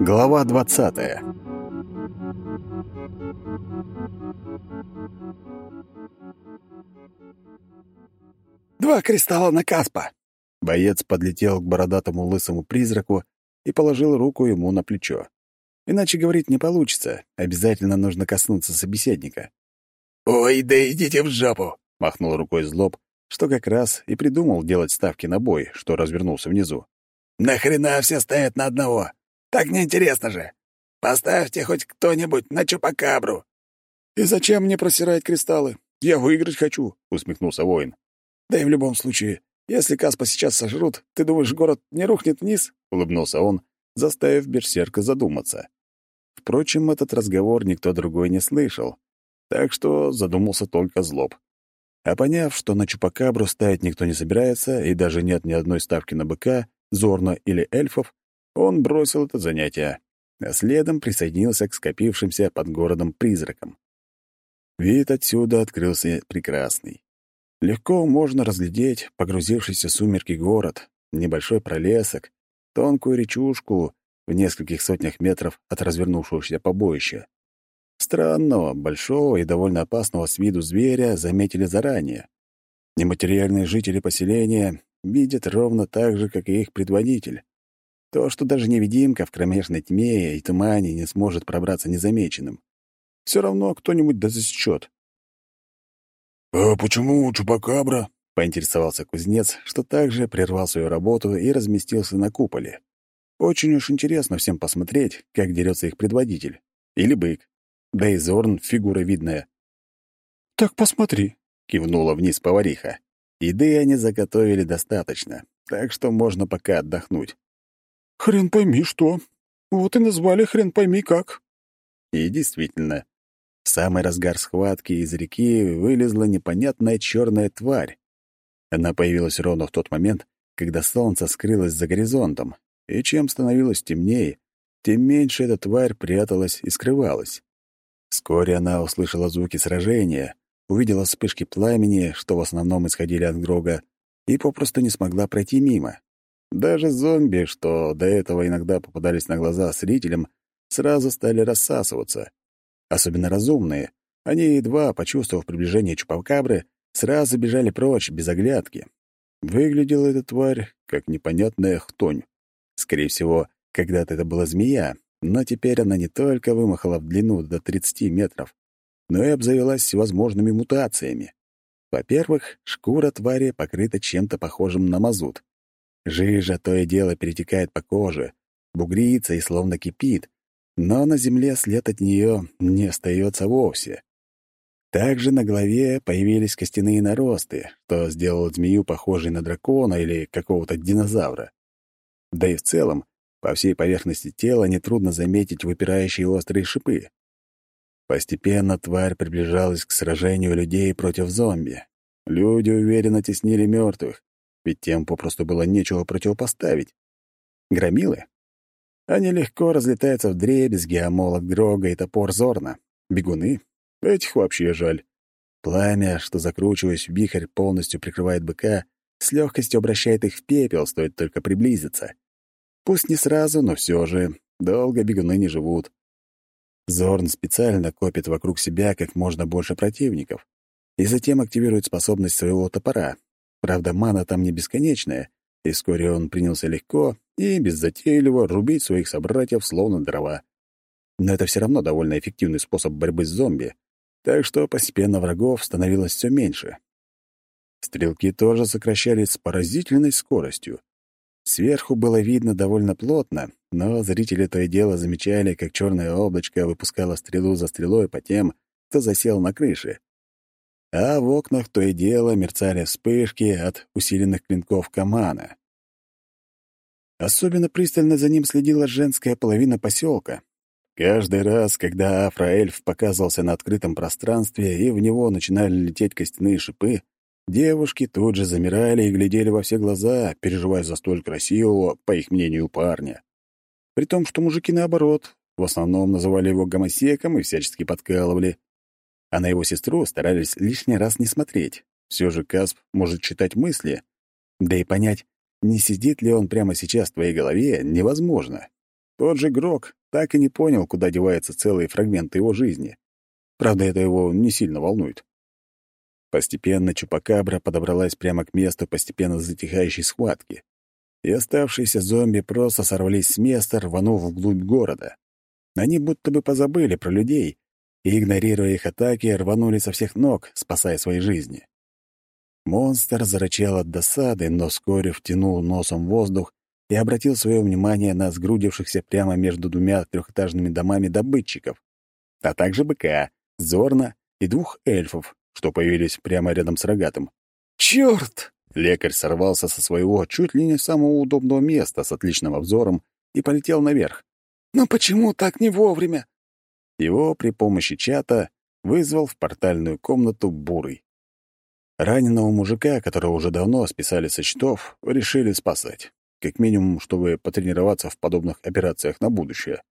Глава двадцатая «Два кристалла на Каспа!» Боец подлетел к бородатому лысому призраку и положил руку ему на плечо. Иначе говорить не получится, обязательно нужно коснуться собеседника. «Ой, да идите в жопу!» — махнул рукой злоб, что как раз и придумал делать ставки на бой, что развернулся внизу. «Нахрена все стоят на одного? Так неинтересно же! Поставьте хоть кто-нибудь на чупакабру!» «И зачем мне просирать кристаллы? Я выиграть хочу!» — усмехнулся воин. «Да и в любом случае, если Каспа сейчас сожрут, ты думаешь, город не рухнет вниз?» — улыбнулся он, заставив берсерка задуматься. Впрочем, этот разговор никто другой не слышал, так что задумался только злоб. А поняв, что на Чупакабру ставить никто не собирается, и даже нет ни одной ставки на быка, зорна или эльфов, он бросил это занятие, а следом присоединился к скопившимся под городом призракам. Вид отсюда открылся прекрасный. Легко можно разглядеть погрузившийся сумерки город, небольшой пролесок, тонкую речушку в нескольких сотнях метров от развернувшегося побоища. Странного, большого и довольно опасного с виду зверя заметили заранее. Нематериальные жители поселения видят ровно так же, как и их предводитель. То, что даже невидимка в кромешной тьме и тумане не сможет пробраться незамеченным. Все равно кто-нибудь да засечет. «А почему Чупакабра?» — поинтересовался кузнец, что также прервал свою работу и разместился на куполе. Очень уж интересно всем посмотреть, как дерется их предводитель. Или бык. Да и Зорн — фигура видная. «Так посмотри», — кивнула вниз повариха. Еды они заготовили достаточно, так что можно пока отдохнуть. «Хрен пойми что. Вот и назвали хрен пойми как». И действительно, в самый разгар схватки из реки вылезла непонятная черная тварь. Она появилась ровно в тот момент, когда солнце скрылось за горизонтом, и чем становилось темнее, тем меньше эта тварь пряталась и скрывалась. Вскоре она услышала звуки сражения, увидела вспышки пламени, что в основном исходили от Грога, и попросту не смогла пройти мимо. Даже зомби, что до этого иногда попадались на глаза зрителям, сразу стали рассасываться. Особенно разумные. Они, едва почувствовав приближение Чупакабры, сразу бежали прочь, без оглядки. Выглядела эта тварь, как непонятная хтонь. Скорее всего, когда-то это была змея, но теперь она не только вымахала в длину до 30 метров, но и обзавелась всевозможными мутациями. Во-первых, шкура твари покрыта чем-то похожим на мазут. Жижа то и дело перетекает по коже, бугрится и словно кипит, но на земле след от нее не остается вовсе. Также на голове появились костяные наросты, что сделало змею похожей на дракона или какого-то динозавра. Да и в целом, по всей поверхности тела нетрудно заметить выпирающие острые шипы. Постепенно тварь приближалась к сражению людей против зомби. Люди уверенно теснили мертвых, ведь тем попросту было нечего противопоставить. Громилы? Они легко разлетаются в дребезги, а молот Грога и топор Зорна. Бегуны? Этих вообще жаль. Пламя, что, закручиваясь в вихрь, полностью прикрывает быка, с легкостью обращает их в пепел, стоит только приблизиться. Пусть не сразу, но все же, долго бегуны не живут. Зорн специально копит вокруг себя как можно больше противников и затем активирует способность своего топора. Правда, мана там не бесконечная, и вскоре он принялся легко и беззатейливо рубить своих собратьев словно дрова. Но это все равно довольно эффективный способ борьбы с зомби, так что постепенно врагов становилось все меньше. Стрелки тоже сокращались с поразительной скоростью. Сверху было видно довольно плотно, но зрители то и дело замечали, как черное облачко выпускало стрелу за стрелой по тем, кто засел на крыше. А в окнах то и дело мерцали вспышки от усиленных клинков Камана. Особенно пристально за ним следила женская половина поселка. Каждый раз, когда афроэльф показывался на открытом пространстве и в него начинали лететь костяные шипы, Девушки тут же замирали и глядели во все глаза, переживая за столь красивого, по их мнению, парня. При том, что мужики, наоборот, в основном называли его гомосеком и всячески подкалывали. А на его сестру старались лишний раз не смотреть. Все же Касп может читать мысли, да и понять, не сидит ли он прямо сейчас в твоей голове, невозможно. Тот же Грок так и не понял, куда деваются целые фрагменты его жизни. Правда, это его не сильно волнует. Постепенно Чупакабра подобралась прямо к месту постепенно затихающей схватки. И оставшиеся зомби просто сорвались с места, рванув вглубь города. Они будто бы позабыли про людей и, игнорируя их атаки, рванули со всех ног, спасая свои жизни. Монстр зарычал от досады, но вскоре втянул носом воздух и обратил свое внимание на сгрудившихся прямо между двумя трехэтажными домами добытчиков, а также быка, зорна и двух эльфов, что появились прямо рядом с рогатым. «Чёрт!» Лекарь сорвался со своего чуть ли не самого удобного места с отличным обзором и полетел наверх. «Но почему так не вовремя?» Его при помощи чата вызвал в портальную комнату Бурый. Раненого мужика, которого уже давно списали со счетов, решили спасать. Как минимум, чтобы потренироваться в подобных операциях на будущее.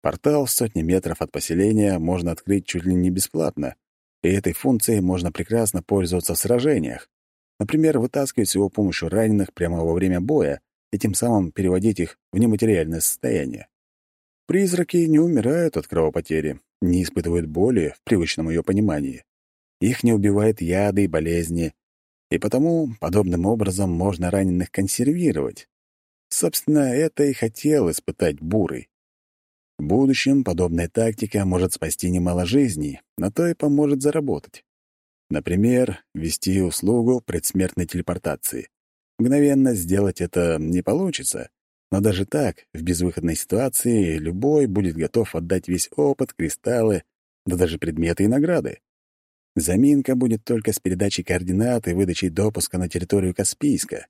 Портал в сотни метров от поселения можно открыть чуть ли не бесплатно, и этой функцией можно прекрасно пользоваться в сражениях. Например, вытаскивать с его помощью раненых прямо во время боя и тем самым переводить их в нематериальное состояние. Призраки не умирают от кровопотери, не испытывают боли в привычном ее понимании. Их не убивают яды и болезни, и потому подобным образом можно раненых консервировать. Собственно, это и хотел испытать Бурый. В будущем подобная тактика может спасти немало жизней, но то и поможет заработать. Например, ввести услугу предсмертной телепортации. Мгновенно сделать это не получится, но даже так, в безвыходной ситуации, любой будет готов отдать весь опыт, кристаллы, да даже предметы и награды. Заминка будет только с передачей координат и выдачей допуска на территорию Каспийска.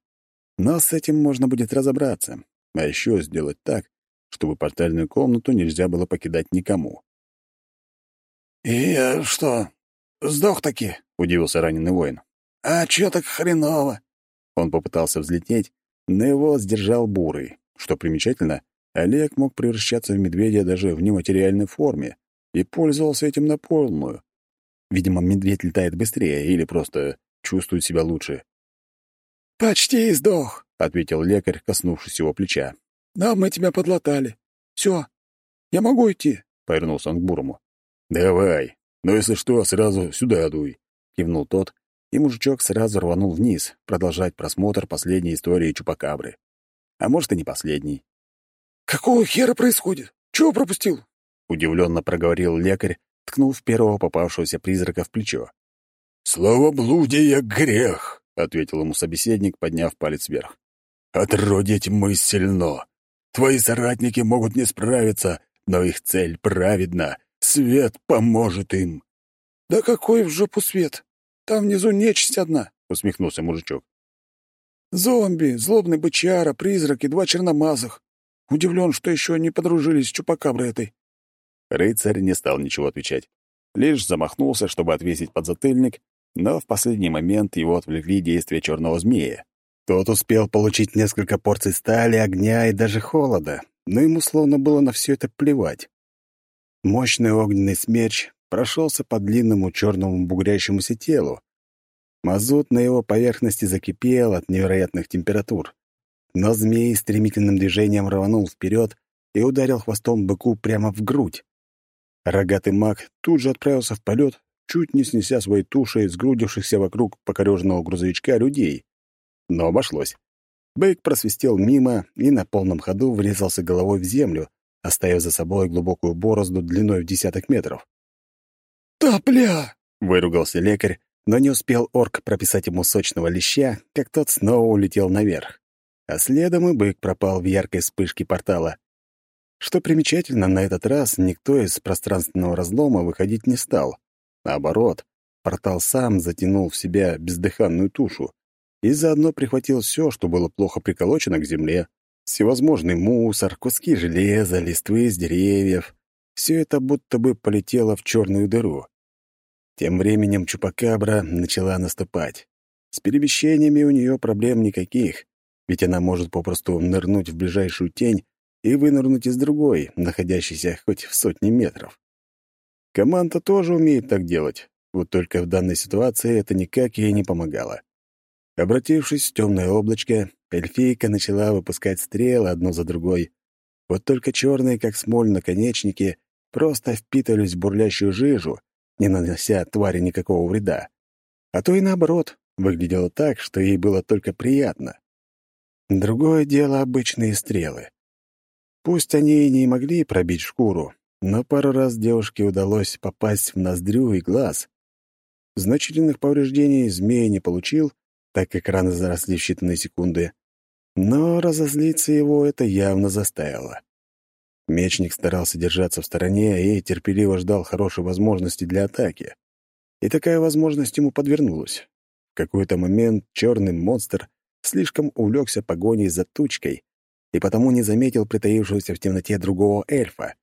Но с этим можно будет разобраться, а еще сделать так, чтобы портальную комнату нельзя было покидать никому. «И я что, сдох-таки?» — удивился раненый воин. «А чё так хреново?» Он попытался взлететь, но его сдержал бурый. Что примечательно, Олег мог превращаться в медведя даже в нематериальной форме и пользовался этим на полную. Видимо, медведь летает быстрее или просто чувствует себя лучше. «Почти сдох», — ответил лекарь, коснувшись его плеча. Да, мы тебя подлатали. Все, я могу идти?» — повернулся он к Бурому. «Давай, но если что, сразу сюда дуй», — кивнул тот, и мужичок сразу рванул вниз, продолжать просмотр последней истории Чупакабры. А может, и не последней. «Какого хера происходит? Чего пропустил?» — удивленно проговорил лекарь, ткнув первого попавшегося призрака в плечо. «Словоблудие — грех», — ответил ему собеседник, подняв палец вверх. «Отродье тьмы сильно. Твои соратники могут не справиться, но их цель праведна. Свет поможет им». «Да какой в жопу свет? Там внизу нечисть одна», — усмехнулся мужичок. «Зомби, злобный бычара, призрак и два черномазых. Удивлен, что еще не подружились с чупакаброй этой». Рыцарь не стал ничего отвечать. Лишь замахнулся, чтобы отвесить подзатыльник, но в последний момент его отвлекли действия черного змея. Тот успел получить несколько порций стали, огня и даже холода, но ему словно было на все это плевать. Мощный огненный смерч прошелся по длинному черному бугрящемуся телу. Мазут на его поверхности закипел от невероятных температур. Но змей стремительным движением рванул вперед и ударил хвостом быку прямо в грудь. Рогатый маг тут же отправился в полет, чуть не снеся своей тушей сгрудившихся вокруг покореженного грузовичка людей но обошлось. Бык просвистел мимо и на полном ходу врезался головой в землю, оставив за собой глубокую борозду длиной в десяток метров. «Топля!» — выругался лекарь, но не успел орк прописать ему сочного леща, как тот снова улетел наверх. А следом и бык пропал в яркой вспышке портала. Что примечательно, на этот раз никто из пространственного разлома выходить не стал. Наоборот, портал сам затянул в себя бездыханную тушу, и заодно прихватил все, что было плохо приколочено к земле. Всевозможный мусор, куски железа, листвы с деревьев. Все это будто бы полетело в черную дыру. Тем временем Чупакабра начала наступать. С перемещениями у нее проблем никаких, ведь она может попросту нырнуть в ближайшую тень и вынырнуть из другой, находящейся хоть в сотни метров. Команда тоже умеет так делать, вот только в данной ситуации это никак ей не помогало. Обратившись в темное облачко, эльфийка начала выпускать стрелы одну за другой. Вот только черные, как смоль, наконечники просто впитывались в бурлящую жижу, не нанося твари никакого вреда. А то и наоборот, выглядело так, что ей было только приятно. Другое дело обычные стрелы. Пусть они и не могли пробить шкуру, но пару раз девушке удалось попасть в ноздрю и глаз. Значительных повреждений змея не получил, так как раны заросли в считанные секунды, но разозлиться его это явно заставило. Мечник старался держаться в стороне и терпеливо ждал хорошей возможности для атаки. И такая возможность ему подвернулась. В какой-то момент черный монстр слишком увлекся погоней за тучкой и потому не заметил притаившегося в темноте другого эльфа.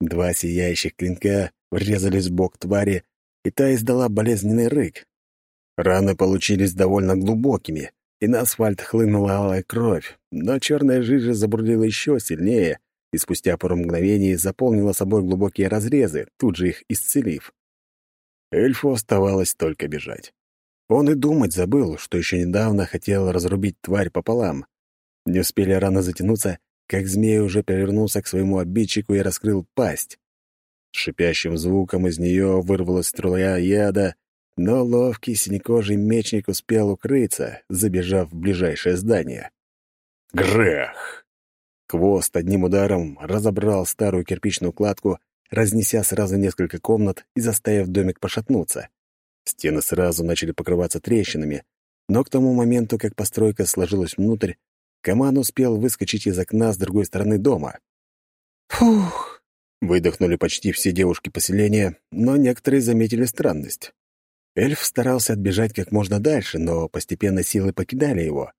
Два сияющих клинка врезались в бок твари, и та издала болезненный рык. Раны получились довольно глубокими, и на асфальт хлынула алая кровь, но черная жижа забурлила еще сильнее и спустя пару мгновений заполнила собой глубокие разрезы, тут же их исцелив. Эльфу оставалось только бежать. Он и думать забыл, что еще недавно хотел разрубить тварь пополам. Не успели рано затянуться, как змея уже повернулся к своему обидчику и раскрыл пасть. Шипящим звуком из нее вырвалась струя яда, но ловкий синекожий мечник успел укрыться, забежав в ближайшее здание. Грех! Хвост одним ударом разобрал старую кирпичную кладку, разнеся сразу несколько комнат и заставив домик пошатнуться. Стены сразу начали покрываться трещинами, но к тому моменту, как постройка сложилась внутрь, Каман успел выскочить из окна с другой стороны дома. «Фух!» — выдохнули почти все девушки поселения, но некоторые заметили странность. Эльф старался отбежать как можно дальше, но постепенно силы покидали его.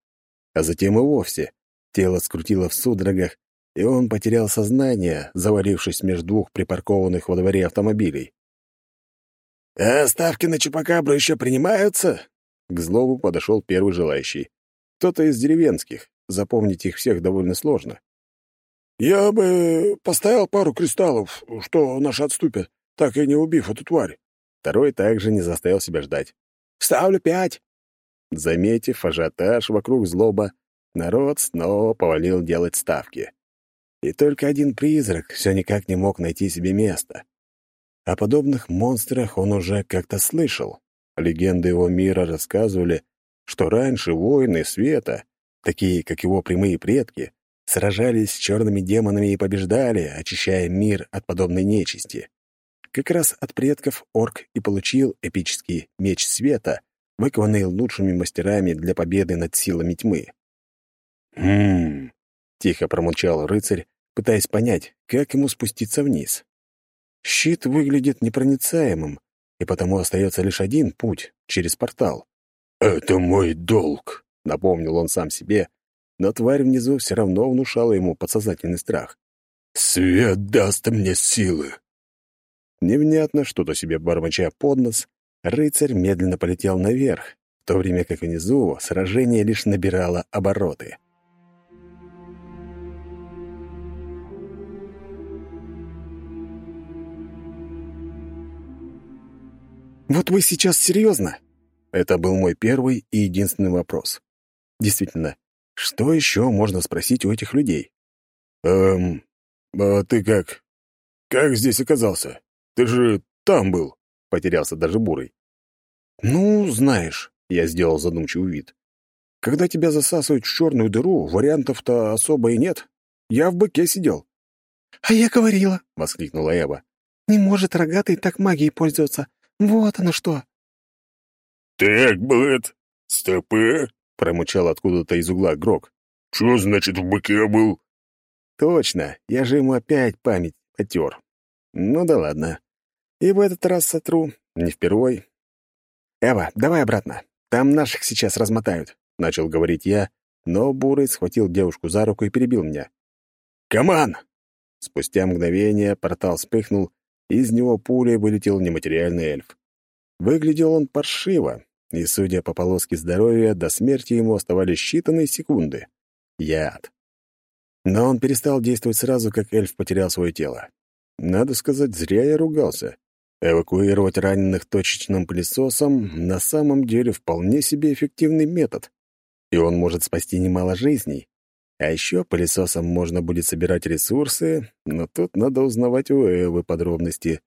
А затем и вовсе. Тело скрутило в судорогах, и он потерял сознание, заварившись между двух припаркованных во дворе автомобилей. «А ставки на Чупакабру еще принимаются?» К злову подошел первый желающий. Кто-то из деревенских, запомнить их всех довольно сложно. «Я бы поставил пару кристаллов, что наши отступят, так и не убив эту тварь». Второй также не заставил себя ждать. «Ставлю пять». Заметив ажиотаж вокруг злоба, народ снова повалил делать ставки. И только один призрак все никак не мог найти себе места. О подобных монстрах он уже как-то слышал. Легенды его мира рассказывали, что раньше воины света, такие как его прямые предки, сражались с черными демонами и побеждали, очищая мир от подобной нечисти. Как раз от предков орк и получил эпический меч света, выкованный лучшими мастерами для победы над силами тьмы. «Хм...» — тихо промолчал рыцарь, пытаясь понять, как ему спуститься вниз. Щит выглядит непроницаемым, и потому остается лишь один путь — через портал. «Это мой долг», — напомнил он сам себе, но тварь внизу все равно внушала ему подсознательный страх. «Свет даст мне силы!» Невнятно что-то себе бормоча под нос, рыцарь медленно полетел наверх, в то время как внизу сражение лишь набирало обороты. «Вот вы сейчас серьезно?» Это был мой первый и единственный вопрос. Действительно, что еще можно спросить у этих людей? «Эм, а ты как? Как здесь оказался? Ты же там был!» — потерялся даже Бурый. «Ну, знаешь», — я сделал задумчивый вид. «Когда тебя засасывают в черную дыру, вариантов-то особо и нет. Я в быке сидел». «А я говорила», — воскликнула Эва. «Не может рогатый так магией пользоваться. Вот оно что!» «Так, Блэд, стопы!» — промычал откуда-то из угла Грок. «Что значит в быке был?» «Точно, я же ему опять память потер. Ну да ладно. И в этот раз сотру, не впервой. «Эва, давай обратно. Там наших сейчас размотают», — начал говорить я, но Бурый схватил девушку за руку и перебил меня. «Каман!» Спустя мгновение портал вспыхнул, из него пулей вылетел нематериальный эльф. Выглядел он паршиво, и, судя по полоске здоровья, до смерти ему оставались считанные секунды. Яд. Но он перестал действовать сразу, как эльф потерял свое тело. Надо сказать, зря я ругался. Эвакуировать раненых точечным пылесосом на самом деле вполне себе эффективный метод. и он может спасти немало жизней. А еще пылесосом можно будет собирать ресурсы, но тут надо узнавать у Эвы подробности.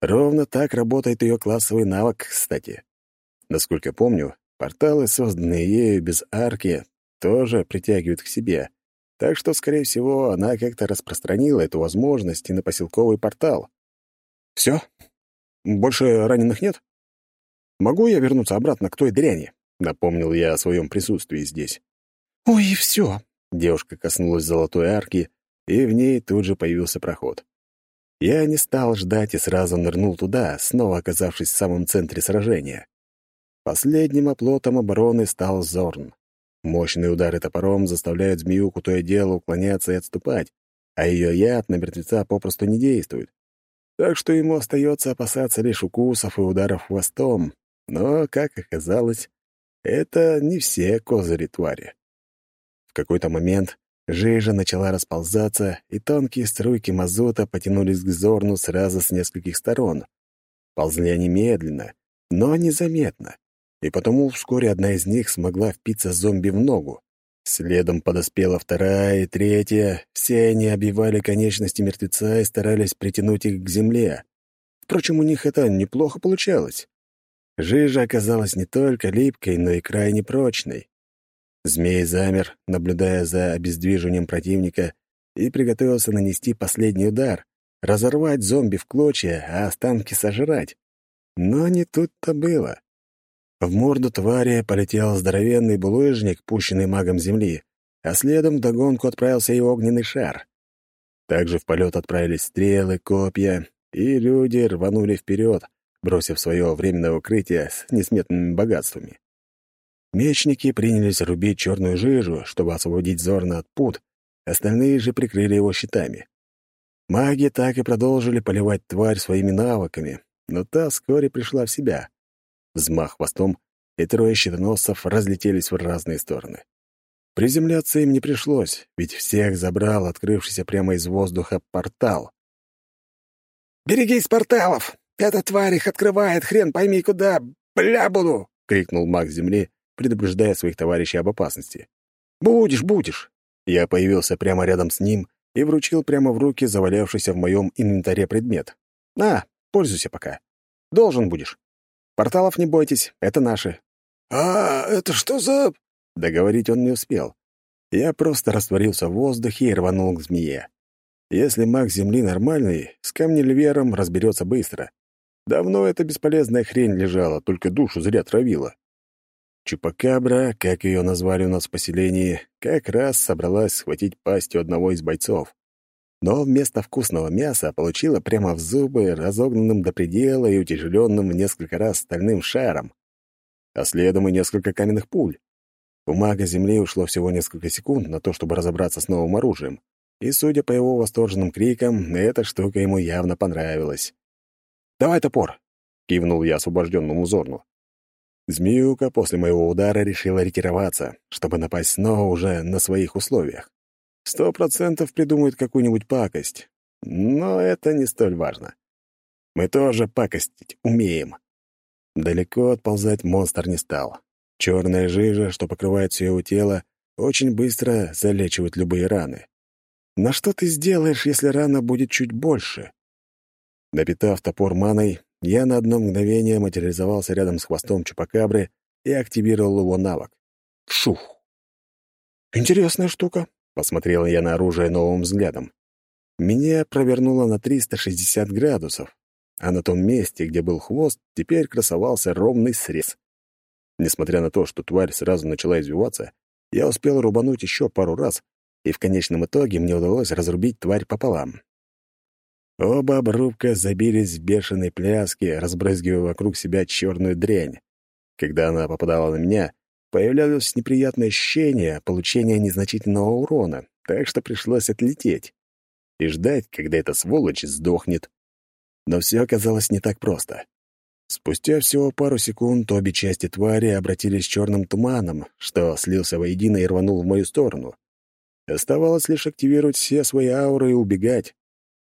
Ровно так работает ее классовый навык, кстати. Насколько помню, порталы, созданные ею без арки, тоже притягивают к себе. Так что, скорее всего, она как-то распространила эту возможность и на поселковый портал. Все? Больше раненых нет? Могу я вернуться обратно к той дряни? Напомнил я о своем присутствии здесь. «Ой, и все!» Девушка коснулась золотой арки, и в ней тут же появился проход. Я не стал ждать и сразу нырнул туда, снова оказавшись в самом центре сражения. Последним оплотом обороны стал Зорн. Мощные удары топором заставляют змеюку то и дело уклоняться и отступать, а ее яд на мертвеца попросту не действует. Так что ему остается опасаться лишь укусов и ударов хвостом. Но, как оказалось, это не все козыри твари. В какой-то момент жижа начала расползаться, и тонкие струйки мазута потянулись к Зорну сразу с нескольких сторон. Ползли они медленно, но незаметно, и потому вскоре одна из них смогла впиться зомби в ногу. Следом подоспела вторая и третья, все они обивали конечности мертвеца и старались притянуть их к земле. Впрочем, у них это неплохо получалось. Жижа оказалась не только липкой, но и крайне прочной. Змей замер, наблюдая за обездвиживанием противника, и приготовился нанести последний удар, разорвать зомби в клочья, а останки сожрать. Но не тут-то было. В морду твари полетел здоровенный булыжник, пущенный магом земли, а следом вдогонку отправился и огненный шар. Также в полет отправились стрелы, копья, и люди рванули вперед, бросив свое временное укрытие с несметными богатствами. Мечники принялись рубить черную жижу, чтобы освободить Зорна от пут, остальные же прикрыли его щитами. Маги так и продолжили поливать тварь своими навыками, но та вскоре пришла в себя. Взмах хвостом, и трое щитоносцев разлетелись в разные стороны. Приземляться им не пришлось, ведь всех забрал открывшийся прямо из воздуха портал. «Берегись порталов! «Эта тварь их открывает, хрен пойми куда! Бля буду!» — крикнул маг земли, предупреждая своих товарищей об опасности. «Будешь, будешь!» Я появился прямо рядом с ним и вручил прямо в руки завалявшийся в моем инвентаре предмет. «На, пользуйся пока. Должен будешь. Порталов не бойтесь, это наши». «А это что за...» Договорить он не успел. Я просто растворился в воздухе и рванул к змее. Если маг Земли нормальный, с камнеливером разберется быстро. Давно эта бесполезная хрень лежала, только душу зря травила. Чупакабра, как ее назвали у нас в поселении, как раз собралась схватить пастью одного из бойцов. Но вместо вкусного мяса получила прямо в зубы разогнанным до предела и утяжеленным в несколько раз стальным шаром. А следом и несколько каменных пуль. У мага Земли ушло всего несколько секунд на то, чтобы разобраться с новым оружием. И, судя по его восторженным крикам, эта штука ему явно понравилась. «Давай топор!» — кивнул я освобожденному Зорну. Змеюка после моего удара решила ретироваться, чтобы напасть снова уже на своих условиях. Сто процентов придумает какую-нибудь пакость. Но это не столь важно. Мы тоже пакостить умеем. Далеко отползать монстр не стал. Черная жижа, что покрывает все его тело, очень быстро залечивает любые раны. Но что ты сделаешь, если рана будет чуть больше? Напитав топор маной, я на одно мгновение материализовался рядом с хвостом чупакабры и активировал его навык. Шух! «Интересная штука», — посмотрел я на оружие новым взглядом. Меня провернуло на 360 градусов, а на том месте, где был хвост, теперь красовался ровный срез. Несмотря на то, что тварь сразу начала извиваться, я успел рубануть еще пару раз, и в конечном итоге мне удалось разрубить тварь пополам. Оба обрубка забились в бешеной пляске, разбрызгивая вокруг себя черную дрянь. Когда она попадала на меня, появлялось неприятное ощущение получения незначительного урона, так что пришлось отлететь и ждать, когда эта сволочь сдохнет. Но все оказалось не так просто. Спустя всего пару секунд обе части твари обратились черным туманом, что слился воедино и рванул в мою сторону. Оставалось лишь активировать все свои ауры и убегать.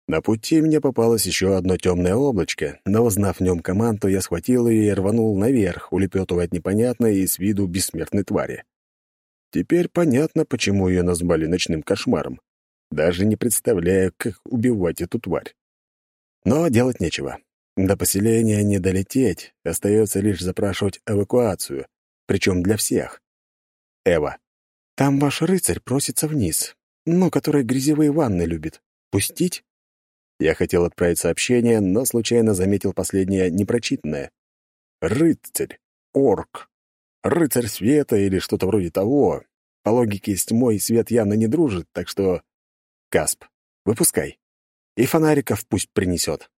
На пути мне попалось еще одно темное облачко, но, узнав в нем команду, я схватил ее и рванул наверх, улепетывая от непонятной и с виду бессмертной твари. Теперь понятно, почему ее назвали ночным кошмаром. Даже не представляю, как убивать эту тварь. Но делать нечего. До поселения не долететь, остается лишь запрашивать эвакуацию, причем для всех. Эва. Там ваш рыцарь просится вниз, ну, который грязевые ванны любит. Пустить? Я хотел отправить сообщение, но случайно заметил последнее непрочитанное. Рыцарь. Орк. Рыцарь света или что-то вроде того. По логике, с тьмой свет явно не дружит, так что... Касп, выпускай. И фонариков пусть принесет.